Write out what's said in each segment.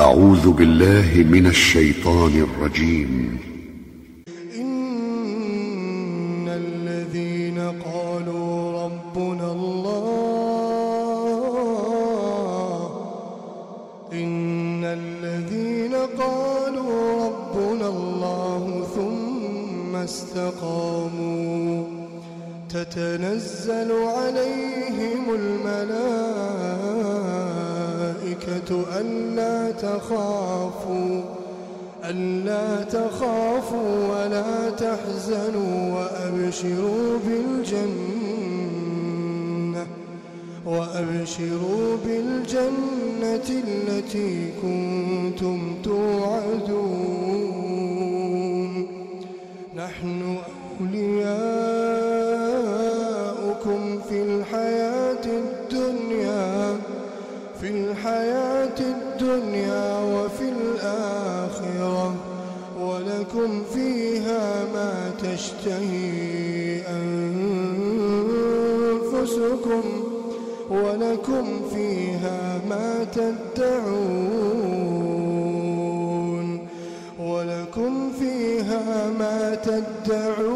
أعوذ بالله من الشيطان الرجيم. إن الذين قالوا ربنا الله إن الذين قالوا ربنا الله ثم استقاموا تتنزل عليهم الملائكة ألا تخافوا ألا تخافوا ولا تحزنوا وأبشروا بالجنة وأبشروا بالجنة التي كنتم توعدون. الدنيا وفي الآخرة ولكم فيها ما تشتهي أنفسكم ولكم فيها ما تدعون ولكم فيها ما تدعون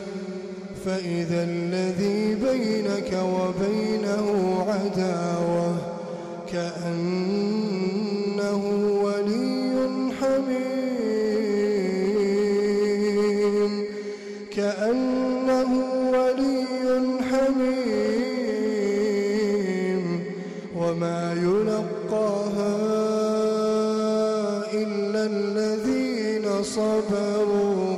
فإذا الذي بينك وبينه عداوة كأنه ولي حميم. كأنه ولي حميم. وما يلقاها إلا الذين صبروا.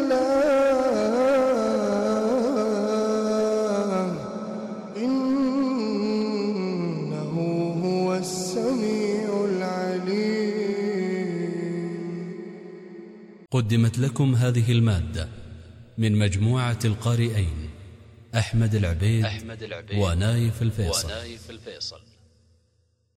قدمت لكم هذه المادة من مجموعة القارئين أحمد العبيد, أحمد العبيد ونايف الفيصل, ونايف الفيصل.